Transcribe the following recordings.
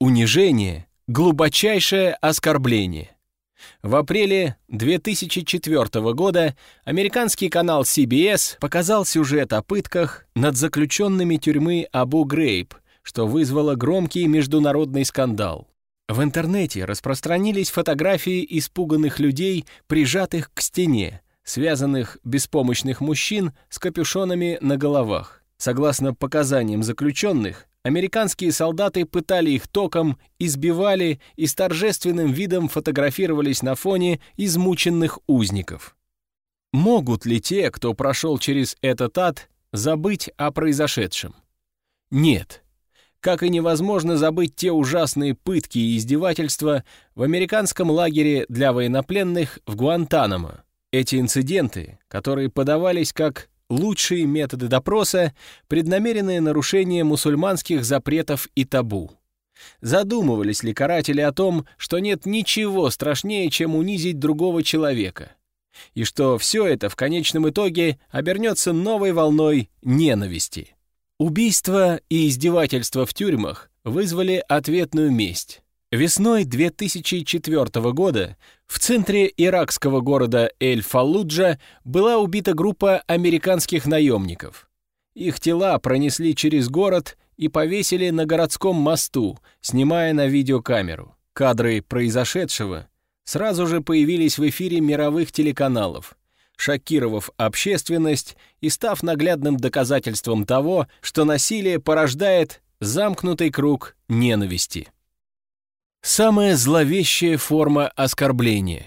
Унижение — глубочайшее оскорбление. В апреле 2004 года американский канал CBS показал сюжет о пытках над заключенными тюрьмы Абу Грейб, что вызвало громкий международный скандал. В интернете распространились фотографии испуганных людей, прижатых к стене, связанных беспомощных мужчин с капюшонами на головах. Согласно показаниям заключенных, Американские солдаты пытали их током, избивали и с торжественным видом фотографировались на фоне измученных узников. Могут ли те, кто прошел через этот ад, забыть о произошедшем? Нет. Как и невозможно забыть те ужасные пытки и издевательства в американском лагере для военнопленных в Гуантанамо. Эти инциденты, которые подавались как лучшие методы допроса, преднамеренное нарушение мусульманских запретов и табу. Задумывались ли каратели о том, что нет ничего страшнее, чем унизить другого человека, и что все это в конечном итоге обернется новой волной ненависти? Убийства и издевательства в тюрьмах вызвали ответную месть. Весной 2004 года в центре иракского города Эль-Фаллуджа была убита группа американских наемников. Их тела пронесли через город и повесили на городском мосту, снимая на видеокамеру. Кадры произошедшего сразу же появились в эфире мировых телеканалов, шокировав общественность и став наглядным доказательством того, что насилие порождает замкнутый круг ненависти. Самая зловещая форма оскорбления.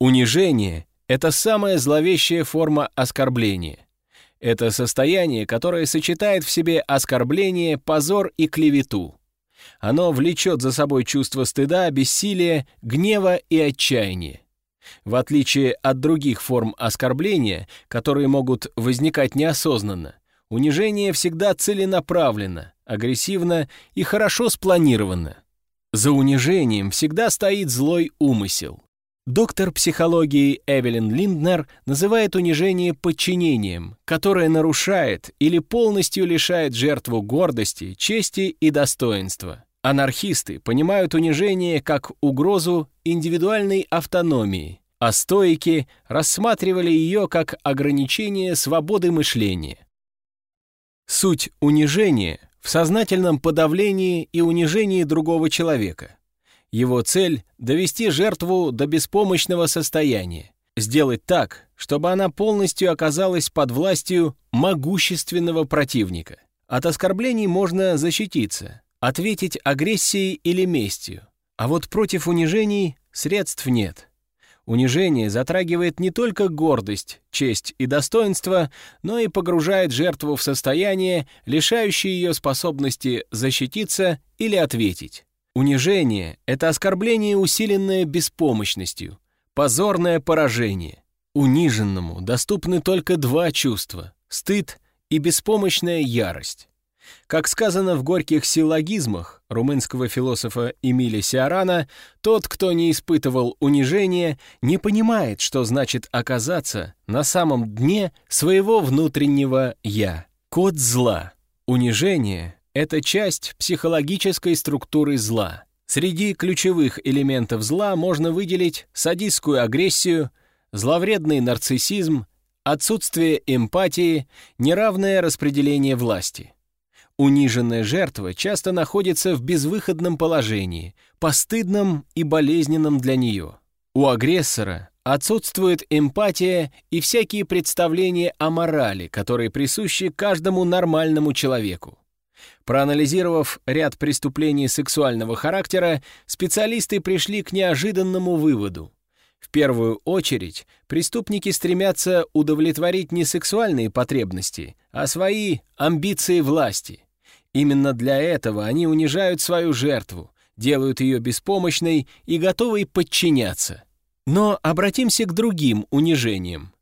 Унижение — это самая зловещая форма оскорбления. Это состояние, которое сочетает в себе оскорбление, позор и клевету. Оно влечет за собой чувство стыда, бессилия, гнева и отчаяния. В отличие от других форм оскорбления, которые могут возникать неосознанно, унижение всегда целенаправленно, агрессивно и хорошо спланировано. За унижением всегда стоит злой умысел. Доктор психологии Эвелин Линднер называет унижение подчинением, которое нарушает или полностью лишает жертву гордости, чести и достоинства. Анархисты понимают унижение как угрозу индивидуальной автономии, а стоики рассматривали ее как ограничение свободы мышления. Суть унижения в сознательном подавлении и унижении другого человека. Его цель — довести жертву до беспомощного состояния, сделать так, чтобы она полностью оказалась под властью могущественного противника. От оскорблений можно защититься, ответить агрессией или местью, а вот против унижений средств нет — Унижение затрагивает не только гордость, честь и достоинство, но и погружает жертву в состояние, лишающее ее способности защититься или ответить. Унижение — это оскорбление, усиленное беспомощностью, позорное поражение. Униженному доступны только два чувства — стыд и беспомощная ярость. Как сказано в горьких силлогизмах румынского философа Эмиля Сиарана, тот, кто не испытывал унижения, не понимает, что значит оказаться на самом дне своего внутреннего «я». Код зла. Унижение — это часть психологической структуры зла. Среди ключевых элементов зла можно выделить садистскую агрессию, зловредный нарциссизм, отсутствие эмпатии, неравное распределение власти. Униженная жертва часто находится в безвыходном положении, постыдном и болезненном для нее. У агрессора отсутствует эмпатия и всякие представления о морали, которые присущи каждому нормальному человеку. Проанализировав ряд преступлений сексуального характера, специалисты пришли к неожиданному выводу. В первую очередь, преступники стремятся удовлетворить не сексуальные потребности, а свои амбиции власти. Именно для этого они унижают свою жертву, делают ее беспомощной и готовой подчиняться. Но обратимся к другим унижениям.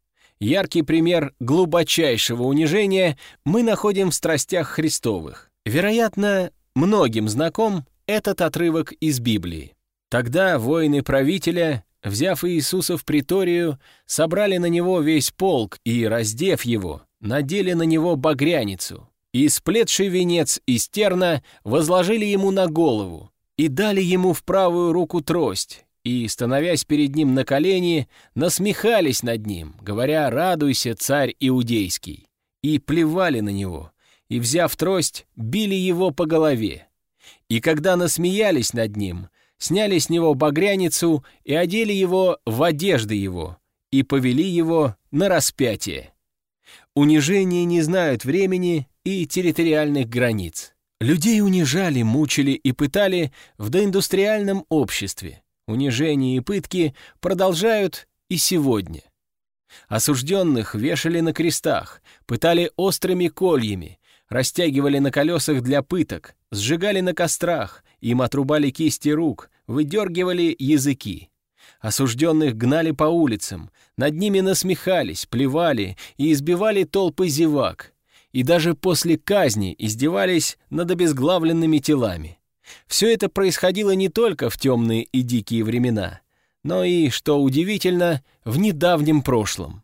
Яркий пример глубочайшего унижения мы находим в страстях Христовых. Вероятно, многим знаком этот отрывок из Библии. Тогда воины правителя, взяв Иисуса в приторию, собрали на него весь полк и, раздев его, надели на него багряницу, и сплетший венец из терна возложили ему на голову и дали ему в правую руку трость, и, становясь перед ним на колени, насмехались над ним, говоря «Радуйся, царь иудейский», и плевали на него, и, взяв трость, били его по голове. И когда насмеялись над ним, сняли с него багряницу и одели его в одежды его, и повели его на распятие. Унижения не знают времени и территориальных границ. Людей унижали, мучили и пытали в доиндустриальном обществе. Унижения и пытки продолжают и сегодня. Осужденных вешали на крестах, пытали острыми кольями, растягивали на колесах для пыток, сжигали на кострах, им отрубали кисти рук, выдергивали языки. Осужденных гнали по улицам, над ними насмехались, плевали и избивали толпы зевак. И даже после казни издевались над обезглавленными телами. Все это происходило не только в темные и дикие времена, но и, что удивительно, в недавнем прошлом.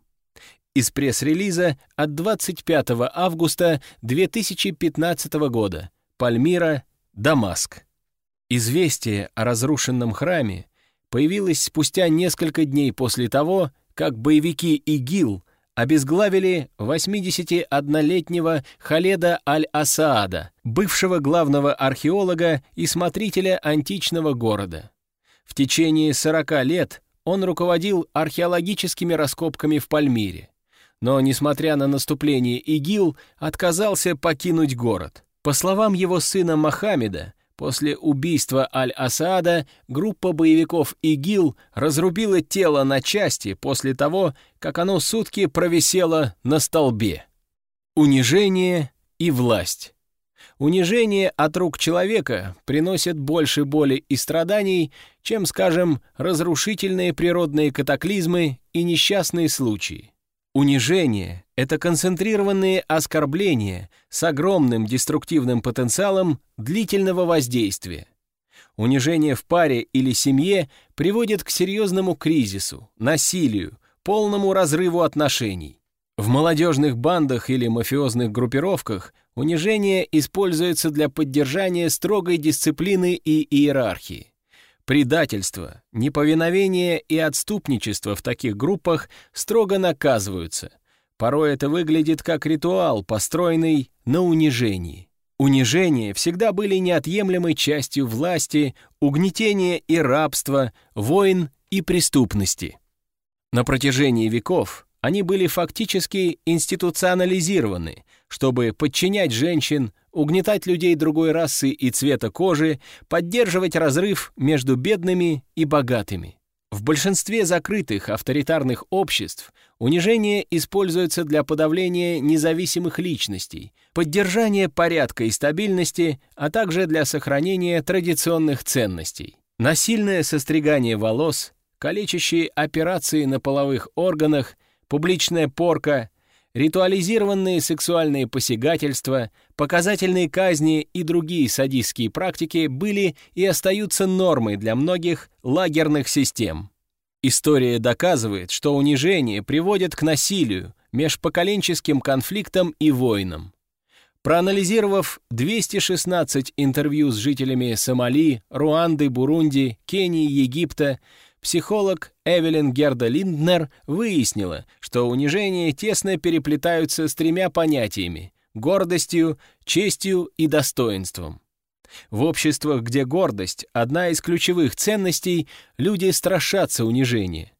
Из пресс-релиза от 25 августа 2015 года. Пальмира, Дамаск. Известие о разрушенном храме появилось спустя несколько дней после того, как боевики ИГИЛ обезглавили 81-летнего Халеда Аль-Асаада, бывшего главного археолога и смотрителя античного города. В течение 40 лет он руководил археологическими раскопками в Пальмире. Но, несмотря на наступление ИГИЛ, отказался покинуть город. По словам его сына Мохаммеда, После убийства Аль-Асаада группа боевиков ИГИЛ разрубила тело на части после того, как оно сутки провисело на столбе. Унижение и власть. Унижение от рук человека приносит больше боли и страданий, чем, скажем, разрушительные природные катаклизмы и несчастные случаи. Унижение — это концентрированные оскорбления с огромным деструктивным потенциалом длительного воздействия. Унижение в паре или семье приводит к серьезному кризису, насилию, полному разрыву отношений. В молодежных бандах или мафиозных группировках унижение используется для поддержания строгой дисциплины и иерархии. Предательство, неповиновение и отступничество в таких группах строго наказываются. Порой это выглядит как ритуал, построенный на унижении. Унижения всегда были неотъемлемой частью власти, угнетения и рабства, войн и преступности. На протяжении веков они были фактически институционализированы, чтобы подчинять женщин, угнетать людей другой расы и цвета кожи, поддерживать разрыв между бедными и богатыми. В большинстве закрытых авторитарных обществ унижение используется для подавления независимых личностей, поддержания порядка и стабильности, а также для сохранения традиционных ценностей. Насильное состригание волос, калечащие операции на половых органах, публичная порка, ритуализированные сексуальные посягательства, показательные казни и другие садистские практики были и остаются нормой для многих лагерных систем. История доказывает, что унижение приводит к насилию, межпоколенческим конфликтам и войнам. Проанализировав 216 интервью с жителями Сомали, Руанды, Бурунди, Кении, Египта, психолог Эвелин Герда Линднер выяснила, что унижения тесно переплетаются с тремя понятиями — гордостью, честью и достоинством. В обществах, где гордость — одна из ключевых ценностей, люди страшатся унижения.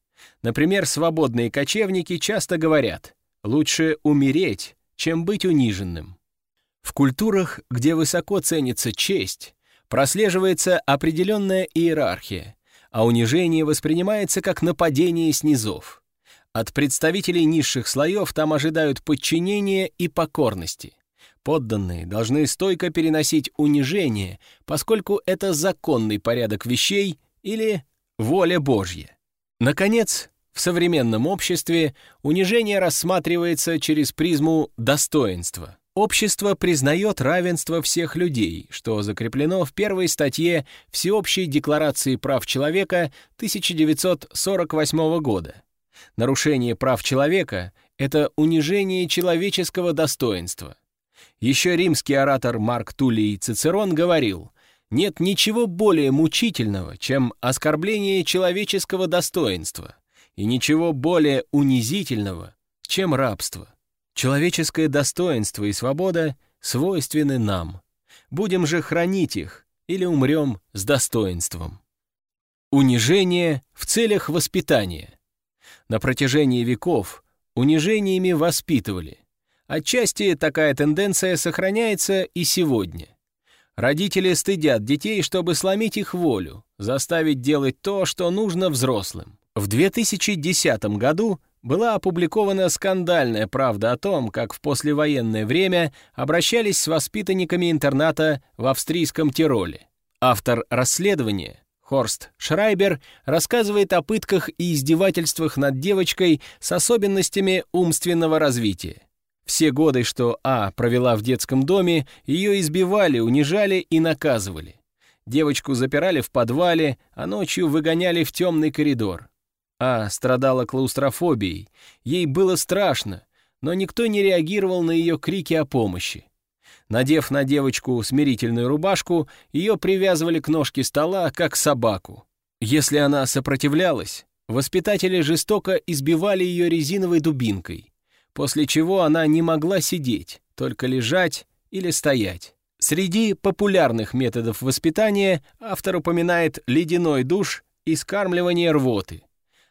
Например, свободные кочевники часто говорят «лучше умереть, чем быть униженным». В культурах, где высоко ценится честь, прослеживается определенная иерархия, а унижение воспринимается как нападение снизов. От представителей низших слоев там ожидают подчинения и покорности. Подданные должны стойко переносить унижение, поскольку это законный порядок вещей или воля Божья. Наконец, в современном обществе унижение рассматривается через призму достоинства. Общество признает равенство всех людей, что закреплено в первой статье Всеобщей декларации прав человека 1948 года. Нарушение прав человека — это унижение человеческого достоинства. Еще римский оратор Марк Туллий Цицерон говорил, нет ничего более мучительного, чем оскорбление человеческого достоинства, и ничего более унизительного, чем рабство. Человеческое достоинство и свобода свойственны нам. Будем же хранить их или умрем с достоинством. Унижение в целях воспитания. На протяжении веков унижениями воспитывали. Отчасти такая тенденция сохраняется и сегодня. Родители стыдят детей, чтобы сломить их волю, заставить делать то, что нужно взрослым. В 2010 году была опубликована скандальная правда о том, как в послевоенное время обращались с воспитанниками интерната в австрийском Тироле. Автор расследования, Хорст Шрайбер, рассказывает о пытках и издевательствах над девочкой с особенностями умственного развития. Все годы, что А провела в детском доме, ее избивали, унижали и наказывали. Девочку запирали в подвале, а ночью выгоняли в темный коридор. А страдала клаустрофобией. Ей было страшно, но никто не реагировал на ее крики о помощи. Надев на девочку смирительную рубашку, ее привязывали к ножке стола, как собаку. Если она сопротивлялась, воспитатели жестоко избивали ее резиновой дубинкой, после чего она не могла сидеть, только лежать или стоять. Среди популярных методов воспитания автор упоминает ледяной душ и скармливание рвоты.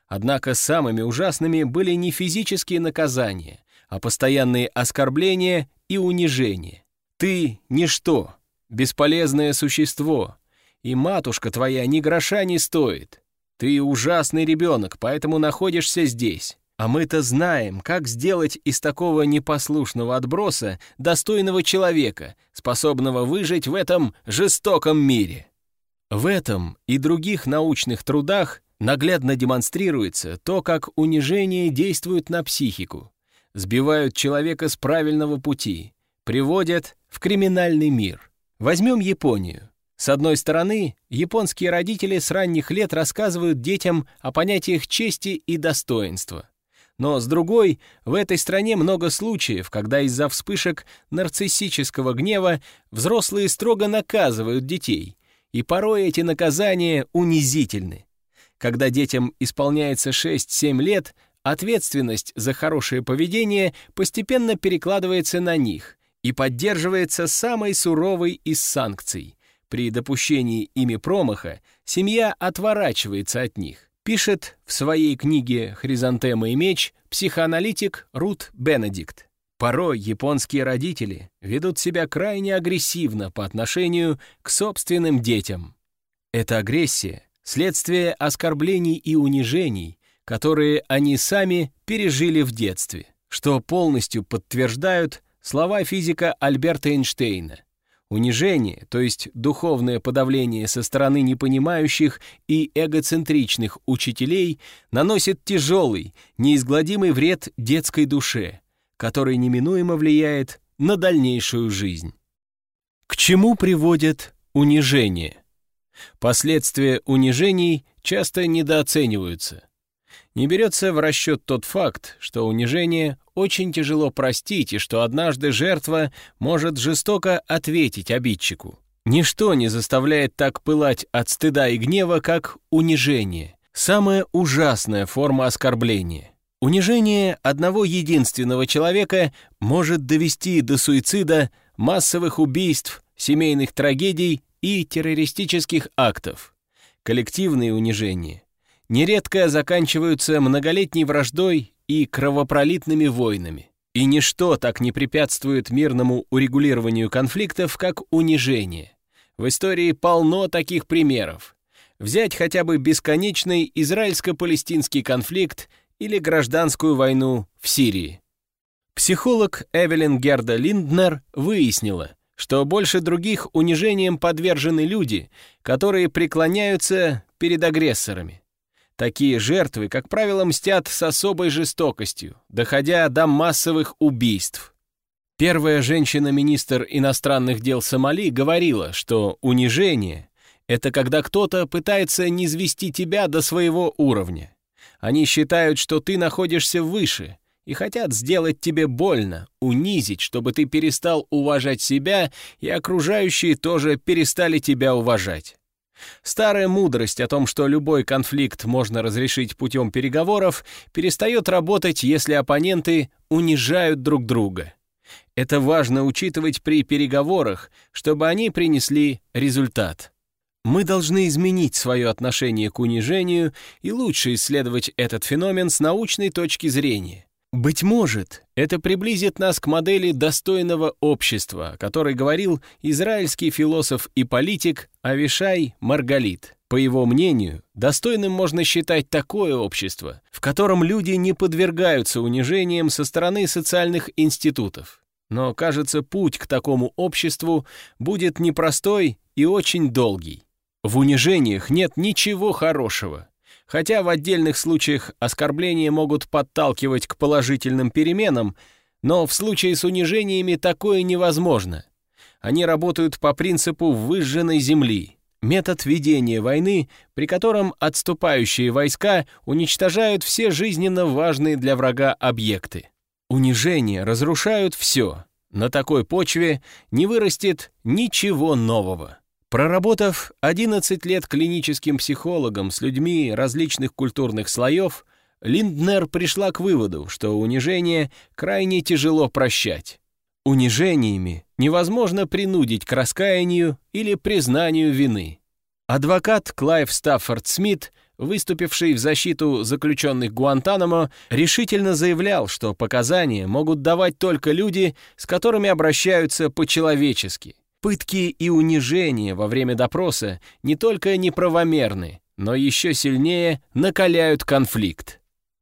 Однако самыми ужасными были не физические наказания, а постоянные оскорбления и унижения. Ты — ничто, бесполезное существо, и матушка твоя ни гроша не стоит. Ты ужасный ребенок, поэтому находишься здесь. А мы-то знаем, как сделать из такого непослушного отброса достойного человека, способного выжить в этом жестоком мире. В этом и других научных трудах наглядно демонстрируется то, как унижение действует на психику, сбивают человека с правильного пути, приводят в криминальный мир. Возьмем Японию. С одной стороны, японские родители с ранних лет рассказывают детям о понятиях чести и достоинства. Но с другой, в этой стране много случаев, когда из-за вспышек нарциссического гнева взрослые строго наказывают детей, и порой эти наказания унизительны. Когда детям исполняется 6-7 лет, ответственность за хорошее поведение постепенно перекладывается на них и поддерживается самой суровой из санкций. При допущении ими промаха семья отворачивается от них, пишет в своей книге «Хризантема и меч» психоаналитик Рут Бенедикт. Порой японские родители ведут себя крайне агрессивно по отношению к собственным детям. Эта агрессия следствие оскорблений и унижений, которые они сами пережили в детстве, что полностью подтверждают слова физика Альберта Эйнштейна. Унижение, то есть духовное подавление со стороны непонимающих и эгоцентричных учителей, наносит тяжелый, неизгладимый вред детской душе, который неминуемо влияет на дальнейшую жизнь. К чему приводит унижение? Последствия унижений часто недооцениваются. Не берется в расчет тот факт, что унижение очень тяжело простить и что однажды жертва может жестоко ответить обидчику. Ничто не заставляет так пылать от стыда и гнева, как унижение. Самая ужасная форма оскорбления. Унижение одного единственного человека может довести до суицида, массовых убийств, семейных трагедий и террористических актов. Коллективные унижения нередко заканчиваются многолетней враждой и кровопролитными войнами. И ничто так не препятствует мирному урегулированию конфликтов, как унижение. В истории полно таких примеров. Взять хотя бы бесконечный израильско-палестинский конфликт или гражданскую войну в Сирии. Психолог Эвелин Герда Линднер выяснила, что больше других унижением подвержены люди, которые преклоняются перед агрессорами. Такие жертвы, как правило, мстят с особой жестокостью, доходя до массовых убийств. Первая женщина-министр иностранных дел Сомали говорила, что унижение — это когда кто-то пытается низвести тебя до своего уровня. Они считают, что ты находишься выше, и хотят сделать тебе больно, унизить, чтобы ты перестал уважать себя, и окружающие тоже перестали тебя уважать. Старая мудрость о том, что любой конфликт можно разрешить путем переговоров, перестает работать, если оппоненты унижают друг друга. Это важно учитывать при переговорах, чтобы они принесли результат. Мы должны изменить свое отношение к унижению и лучше исследовать этот феномен с научной точки зрения. Быть может, это приблизит нас к модели достойного общества, о которой говорил израильский философ и политик Авишай Маргалит. По его мнению, достойным можно считать такое общество, в котором люди не подвергаются унижениям со стороны социальных институтов. Но, кажется, путь к такому обществу будет непростой и очень долгий. В унижениях нет ничего хорошего. Хотя в отдельных случаях оскорбления могут подталкивать к положительным переменам, но в случае с унижениями такое невозможно. Они работают по принципу выжженной земли, метод ведения войны, при котором отступающие войска уничтожают все жизненно важные для врага объекты. Унижения разрушают все. На такой почве не вырастет ничего нового. Проработав 11 лет клиническим психологом с людьми различных культурных слоев, Линднер пришла к выводу, что унижение крайне тяжело прощать. Унижениями невозможно принудить к раскаянию или признанию вины. Адвокат Клайв Стаффорд Смит, выступивший в защиту заключенных Гуантанамо, решительно заявлял, что показания могут давать только люди, с которыми обращаются по-человечески – Пытки и унижения во время допроса не только неправомерны, но еще сильнее накаляют конфликт.